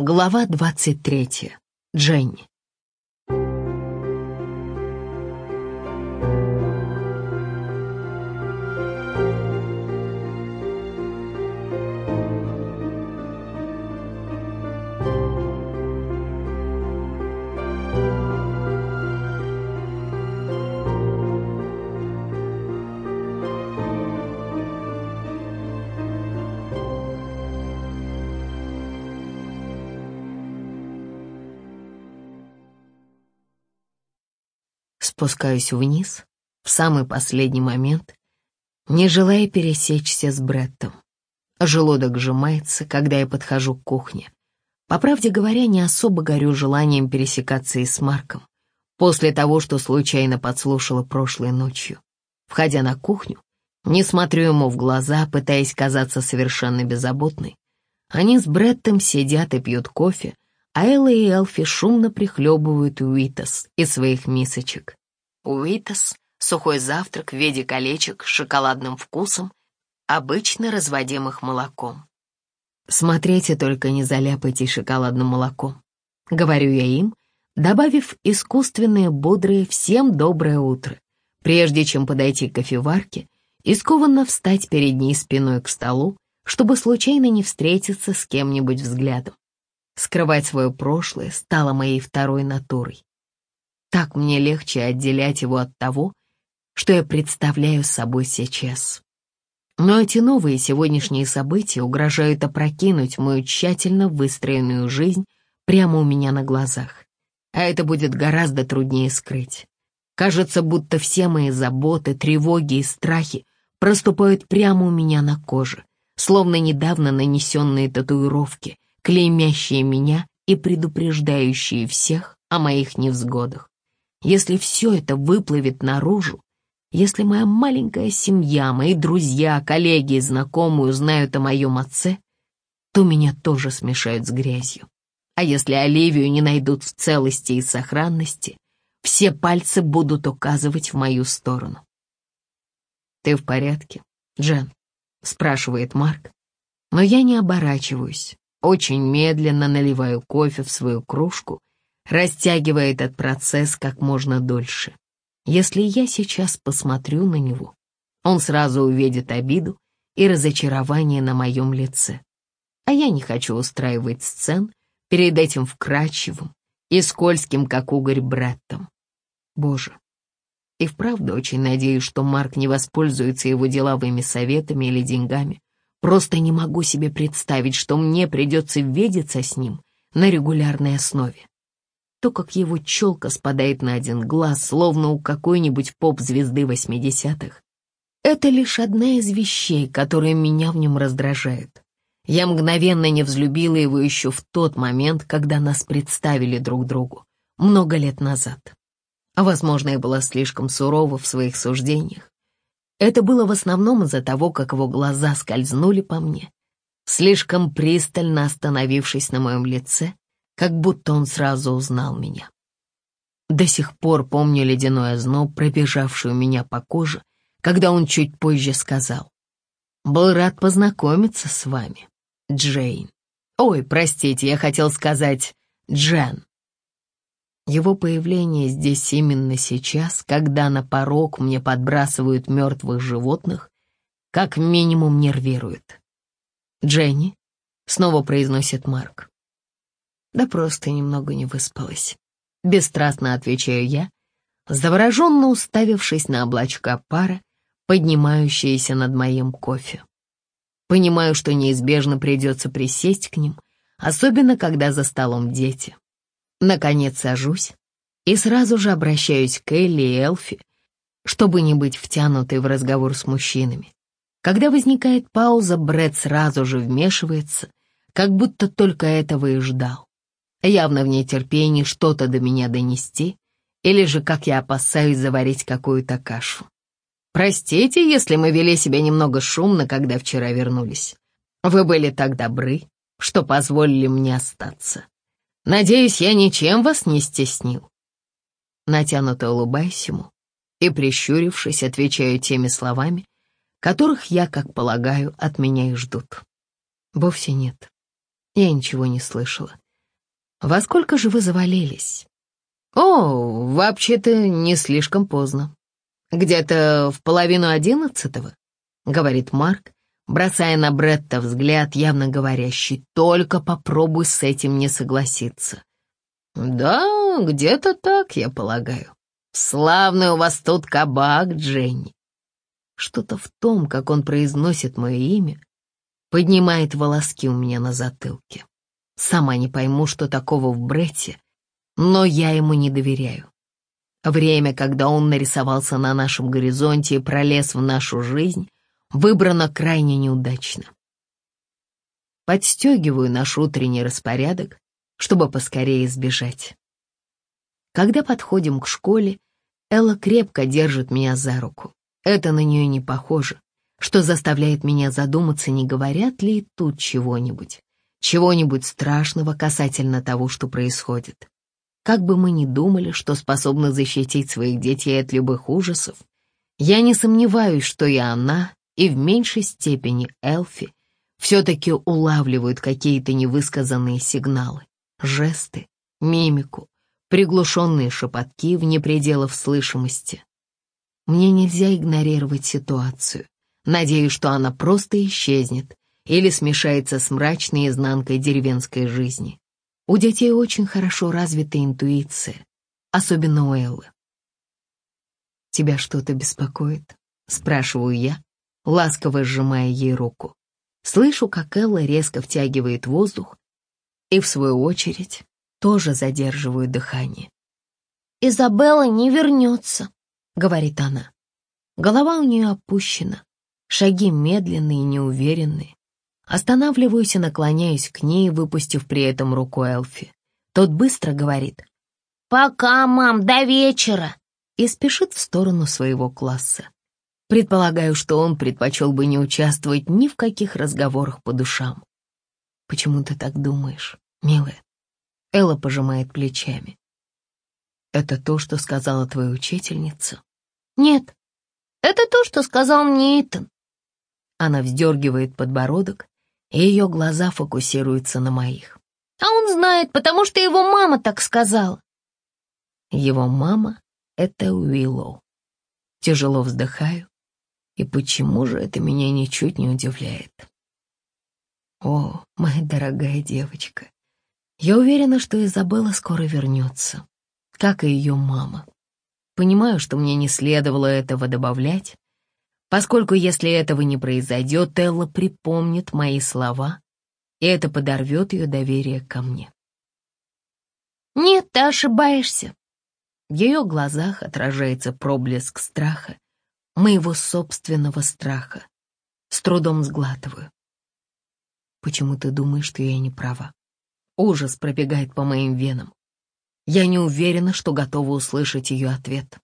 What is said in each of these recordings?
Глава 23. Дженни. Спускаюсь вниз в самый последний момент, не желая пересечься с Бреттом. Желудок сжимается, когда я подхожу к кухне. По правде говоря, не особо горю желанием пересекаться и с Марком. После того, что случайно подслушала прошлой ночью. Входя на кухню, не смотрю ему в глаза, пытаясь казаться совершенно беззаботной. Они с Бреттом сидят и пьют кофе, а Элла и Элфи шумно прихлебывают Уитас из своих мисочек. Уитас — сухой завтрак в виде колечек с шоколадным вкусом, обычно разводимых молоком. Смотрите, только не заляпайте шоколадным молоком. Говорю я им, добавив искусственное бодрое «всем доброе утро», прежде чем подойти к кофеварке и скованно встать перед ней спиной к столу, чтобы случайно не встретиться с кем-нибудь взглядом. Скрывать свое прошлое стало моей второй натурой. Так мне легче отделять его от того, что я представляю собой сейчас. Но эти новые сегодняшние события угрожают опрокинуть мою тщательно выстроенную жизнь прямо у меня на глазах. А это будет гораздо труднее скрыть. Кажется, будто все мои заботы, тревоги и страхи проступают прямо у меня на коже, словно недавно нанесенные татуировки, клеймящие меня и предупреждающие всех о моих невзгодах. Если все это выплывет наружу, если моя маленькая семья, мои друзья, коллеги и знакомые узнают о моем отце, то меня тоже смешают с грязью. А если Оливию не найдут в целости и сохранности, все пальцы будут указывать в мою сторону. «Ты в порядке, Джен?» — спрашивает Марк. Но я не оборачиваюсь, очень медленно наливаю кофе в свою кружку растягивая этот процесс как можно дольше. Если я сейчас посмотрю на него, он сразу увидит обиду и разочарование на моем лице. А я не хочу устраивать сцен перед этим вкрадчивым и скользким, как угорь, Бреттом. Боже, и вправду очень надеюсь, что Марк не воспользуется его деловыми советами или деньгами. Просто не могу себе представить, что мне придется видеться с ним на регулярной основе то, как его челка спадает на один глаз, словно у какой-нибудь поп-звезды восьмидесятых. Это лишь одна из вещей, которые меня в нем раздражают. Я мгновенно не взлюбила его еще в тот момент, когда нас представили друг другу, много лет назад. Возможно, я была слишком сурова в своих суждениях. Это было в основном из-за того, как его глаза скользнули по мне, слишком пристально остановившись на моем лице, как будто он сразу узнал меня. До сих пор помню ледяной озноб, пробежавший у меня по коже, когда он чуть позже сказал. «Был рад познакомиться с вами, Джейн. Ой, простите, я хотел сказать Джен». Его появление здесь именно сейчас, когда на порог мне подбрасывают мертвых животных, как минимум нервирует. «Дженни», — снова произносит Марк, да просто немного не выспалась. Бесстрастно отвечаю я, завороженно уставившись на облачка пара, поднимающиеся над моим кофе. Понимаю, что неизбежно придется присесть к ним, особенно когда за столом дети. Наконец сажусь и сразу же обращаюсь к Элли и Элфи, чтобы не быть втянутой в разговор с мужчинами. Когда возникает пауза, Брэд сразу же вмешивается, как будто только этого и ждал явно в нетерпении что-то до меня донести, или же, как я опасаюсь, заварить какую-то кашу. Простите, если мы вели себя немного шумно, когда вчера вернулись. Вы были так добры, что позволили мне остаться. Надеюсь, я ничем вас не стеснил. Натянуто улыбаюсь ему и, прищурившись, отвечаю теми словами, которых я, как полагаю, от меня и ждут. Вовсе нет. Я ничего не слышала «Во сколько же вы завалились?» «О, вообще-то не слишком поздно. Где-то в половину одиннадцатого», — говорит Марк, бросая на Бретта взгляд, явно говорящий, «только попробуй с этим не согласиться». «Да, где-то так, я полагаю. Славный у вас тут кабак, Дженни». Что-то в том, как он произносит мое имя, поднимает волоски у меня на затылке. Сама не пойму, что такого в Бретте, но я ему не доверяю. Время, когда он нарисовался на нашем горизонте и пролез в нашу жизнь, выбрано крайне неудачно. Подстегиваю наш утренний распорядок, чтобы поскорее избежать. Когда подходим к школе, Элла крепко держит меня за руку. Это на нее не похоже, что заставляет меня задуматься, не говорят ли тут чего-нибудь, чего-нибудь страшного касательно того, что происходит. Как бы мы ни думали, что способны защитить своих детей от любых ужасов, я не сомневаюсь, что и она, и в меньшей степени Элфи все-таки улавливают какие-то невысказанные сигналы, жесты, мимику, приглушенные шепотки вне пределов слышимости. Мне нельзя игнорировать ситуацию. Надеюсь, что она просто исчезнет или смешается с мрачной изнанкой деревенской жизни. У детей очень хорошо развита интуиция, особенно у Эллы. «Тебя что-то беспокоит?» — спрашиваю я, ласково сжимая ей руку. Слышу, как Элла резко втягивает воздух и, в свою очередь, тоже задерживаю дыхание. «Изабелла не вернется», — говорит она. Голова у нее опущена, шаги медленные и неуверенные. Останавливаюсь и наклоняюсь к ней, выпустив при этом руку Элфи. Тот быстро говорит «Пока, мам, до вечера!» и спешит в сторону своего класса. Предполагаю, что он предпочел бы не участвовать ни в каких разговорах по душам. «Почему ты так думаешь, милая?» Элла пожимает плечами. «Это то, что сказала твоя учительница?» «Нет, это то, что сказал мне Итан». Она вздергивает подбородок, и ее глаза фокусируются на моих. «А он знает, потому что его мама так сказала». Его мама — это Уиллоу. Тяжело вздыхаю и почему же это меня ничуть не удивляет? О, моя дорогая девочка, я уверена, что Изабелла скоро вернется, как и ее мама. Понимаю, что мне не следовало этого добавлять, поскольку если этого не произойдет, Элла припомнит мои слова, и это подорвет ее доверие ко мне. «Нет, ты ошибаешься». В ее глазах отражается проблеск страха, моего собственного страха. С трудом сглатываю. Почему ты думаешь, что я не права? Ужас пробегает по моим венам. Я не уверена, что готова услышать ее ответ.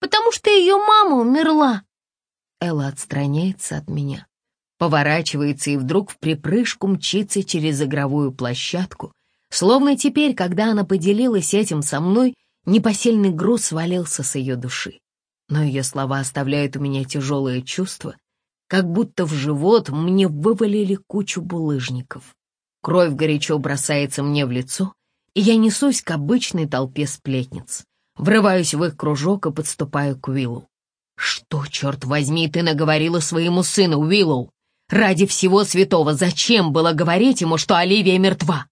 «Потому что ее мама умерла!» Элла отстраняется от меня, поворачивается и вдруг в припрыжку мчится через игровую площадку, словно теперь, когда она поделилась этим со мной, непосильный груз свалился с ее души но ее слова оставляют у меня тяжелое чувство, как будто в живот мне вывалили кучу булыжников. Кровь горячо бросается мне в лицо, и я несусь к обычной толпе сплетниц. Врываюсь в их кружок и подступаю к Уиллу. «Что, черт возьми, ты наговорила своему сыну, Уиллоу? Ради всего святого зачем было говорить ему, что Оливия мертва?»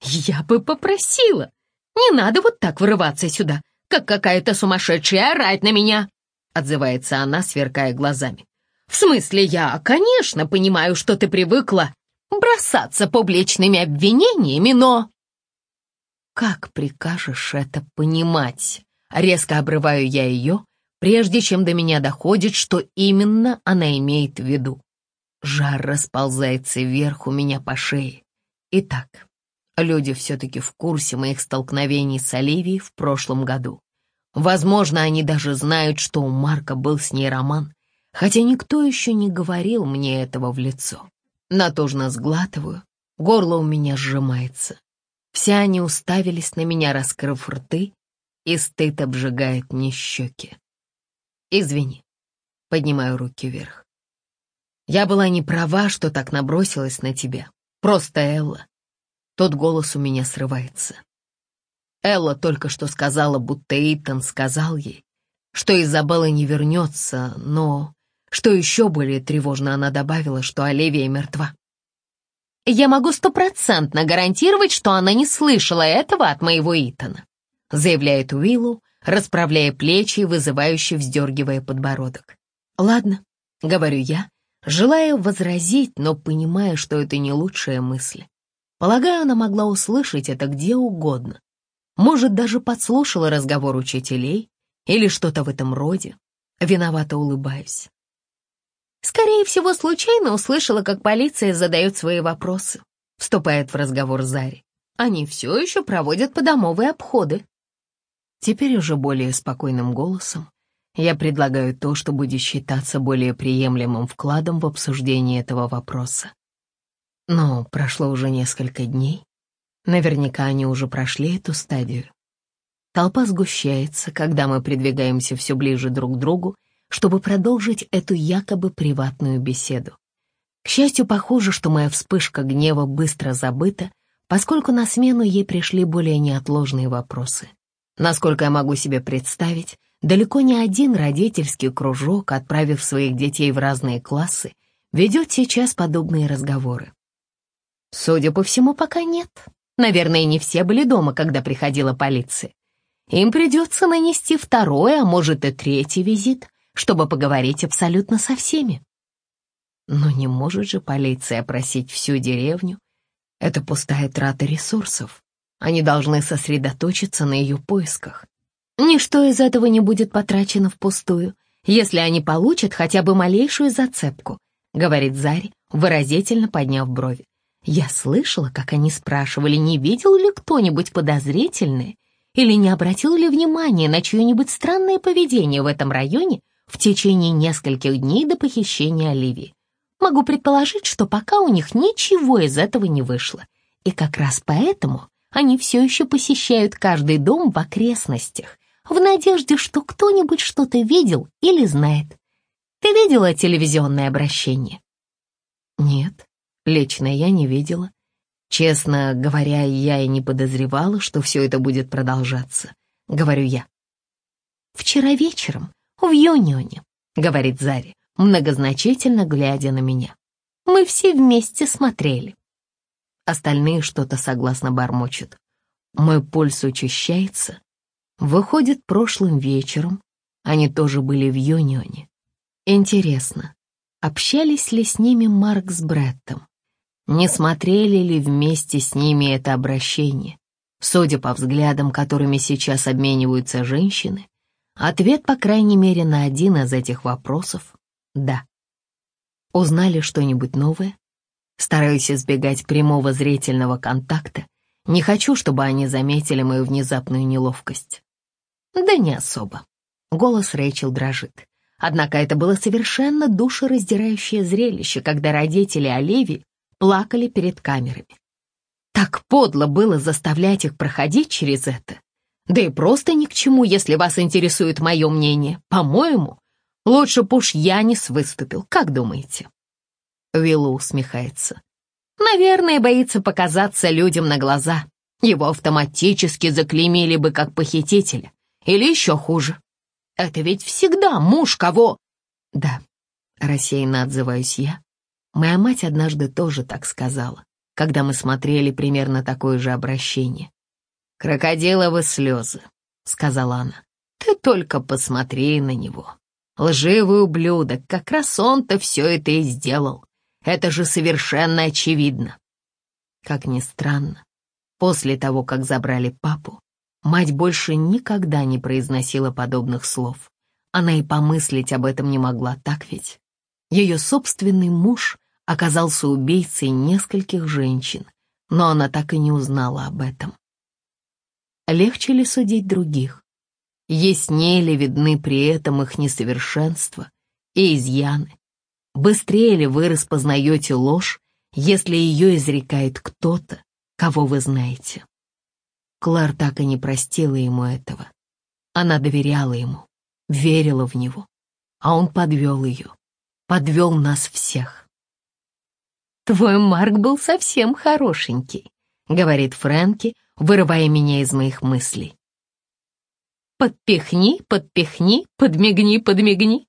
«Я бы попросила. Не надо вот так врываться сюда как какая-то сумасшедшая орать на меня!» Отзывается она, сверкая глазами. «В смысле, я, конечно, понимаю, что ты привыкла бросаться публичными обвинениями, но...» «Как прикажешь это понимать?» Резко обрываю я ее, прежде чем до меня доходит, что именно она имеет в виду. Жар расползается вверх у меня по шее. Итак, Люди все-таки в курсе моих столкновений с Оливией в прошлом году. Возможно, они даже знают, что у Марка был с ней роман, хотя никто еще не говорил мне этого в лицо. Натужно сглатываю, горло у меня сжимается. Все они уставились на меня, раскрыв рты, и стыд обжигает мне щеки. Извини, поднимаю руки вверх. Я была не права, что так набросилась на тебя. Просто Элла. Тот голос у меня срывается. Элла только что сказала, будто Эйтон сказал ей, что Изабелла не вернется, но, что еще более тревожно, она добавила, что Оливия мертва. «Я могу стопроцентно гарантировать, что она не слышала этого от моего Итана», заявляет Уиллу, расправляя плечи и вызывающе вздергивая подбородок. «Ладно», — говорю я, желая возразить, но понимая, что это не лучшая мысль. Полагаю, она могла услышать это где угодно. Может, даже подслушала разговор учителей или что-то в этом роде. Виновато улыбаюсь. Скорее всего, случайно услышала, как полиция задает свои вопросы. Вступает в разговор Зари. Они все еще проводят подомовые обходы. Теперь уже более спокойным голосом я предлагаю то, что будет считаться более приемлемым вкладом в обсуждение этого вопроса. Но прошло уже несколько дней. Наверняка они уже прошли эту стадию. Толпа сгущается, когда мы придвигаемся все ближе друг к другу, чтобы продолжить эту якобы приватную беседу. К счастью, похоже, что моя вспышка гнева быстро забыта, поскольку на смену ей пришли более неотложные вопросы. Насколько я могу себе представить, далеко не один родительский кружок, отправив своих детей в разные классы, ведет сейчас подобные разговоры. Судя по всему, пока нет. Наверное, не все были дома, когда приходила полиция. Им придется нанести второй, а может и третий визит, чтобы поговорить абсолютно со всеми. Но не может же полиция опросить всю деревню. Это пустая трата ресурсов. Они должны сосредоточиться на ее поисках. Ничто из этого не будет потрачено впустую, если они получат хотя бы малейшую зацепку, говорит Зари, выразительно подняв брови. Я слышала, как они спрашивали, не видел ли кто-нибудь подозрительное или не обратил ли внимания на чье-нибудь странное поведение в этом районе в течение нескольких дней до похищения Оливии. Могу предположить, что пока у них ничего из этого не вышло, и как раз поэтому они все еще посещают каждый дом в окрестностях, в надежде, что кто-нибудь что-то видел или знает. Ты видела телевизионное обращение? Нет, лично я не видела. Честно говоря, я и не подозревала, что все это будет продолжаться, говорю я. Вчера вечером в Юнионе, говорит Зари, многозначительно глядя на меня. Мы все вместе смотрели. Остальные что-то согласно бормочут. Мой пульс учащается. Выходит, прошлым вечером они тоже были в Юнионе. Интересно, общались ли с ними Марк с Бреттом? Не смотрели ли вместе с ними это обращение? Судя по взглядам, которыми сейчас обмениваются женщины, ответ, по крайней мере, на один из этих вопросов — да. Узнали что-нибудь новое? Стараюсь избегать прямого зрительного контакта. Не хочу, чтобы они заметили мою внезапную неловкость. Да не особо. Голос Рэйчел дрожит. Однако это было совершенно душераздирающее зрелище, когда родители Оливии плакали перед камерами. Так подло было заставлять их проходить через это. Да и просто ни к чему, если вас интересует мое мнение. По-моему, лучше б уж Янис выступил, как думаете?» Виллу усмехается. «Наверное, боится показаться людям на глаза. Его автоматически заклеймили бы как похитителя. Или еще хуже. Это ведь всегда муж кого...» «Да», — рассеянно отзываюсь я. Моя мать однажды тоже так сказала, когда мы смотрели примерно такое же обращение. «Крокодиловы слезы», — сказала она. «Ты только посмотри на него. Лживый ублюдок, как раз он-то все это и сделал. Это же совершенно очевидно». Как ни странно, после того, как забрали папу, мать больше никогда не произносила подобных слов. Она и помыслить об этом не могла, так ведь? Ее собственный муж оказался убийцей нескольких женщин, но она так и не узнала об этом. Легче ли судить других? Яснее ли видны при этом их несовершенства и изъяны? Быстрее ли вы распознаете ложь, если ее изрекает кто-то, кого вы знаете? Клэр так и не простила ему этого. Она доверяла ему, верила в него, а он подвел ее, подвел нас всех. «Твой Марк был совсем хорошенький», — говорит Фрэнки, вырывая меня из моих мыслей. «Подпихни, подпихни, подмигни, подмигни».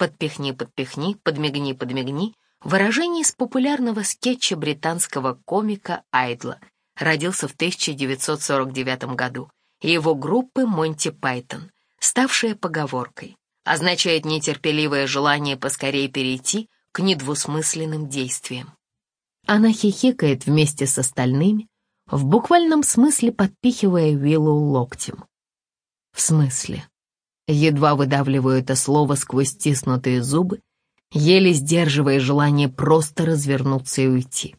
«Подпихни, подпихни, подмигни, подмигни» — выражение из популярного скетча британского комика Айдла. Родился в 1949 году, и его группы Монти Пайтон, ставшая поговоркой, означает нетерпеливое желание поскорее перейти к недвусмысленным действиям. Она хихикает вместе с остальными, в буквальном смысле подпихивая Виллу локтем. В смысле? Едва выдавливаю это слово сквозь стиснутые зубы, еле сдерживая желание просто развернуться и уйти.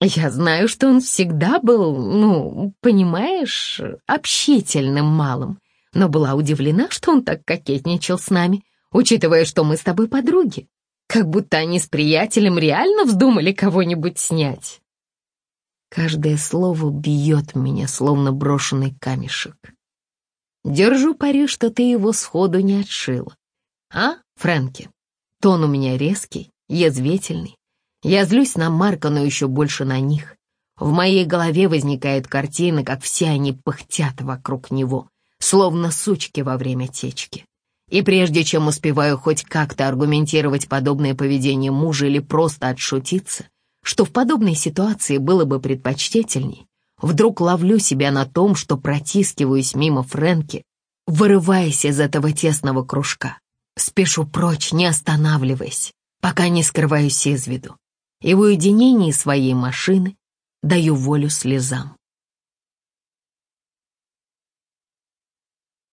Я знаю, что он всегда был, ну, понимаешь, общительным малым, но была удивлена, что он так кокетничал с нами, учитывая, что мы с тобой подруги. Как будто они с приятелем реально вздумали кого-нибудь снять. Каждое слово бьет меня, словно брошенный камешек. Держу пари, что ты его сходу не отшила. А, Фрэнки? Тон у меня резкий, язвительный. Я злюсь на Марка, но еще больше на них. В моей голове возникает картина, как все они пыхтят вокруг него, словно сучки во время течки. И прежде чем успеваю хоть как-то аргументировать подобное поведение мужа или просто отшутиться, что в подобной ситуации было бы предпочтительней, вдруг ловлю себя на том, что протискиваюсь мимо Фрэнки, вырываясь из этого тесного кружка. Спешу прочь, не останавливаясь, пока не скрываюсь из виду. И в уединении своей машины даю волю слезам.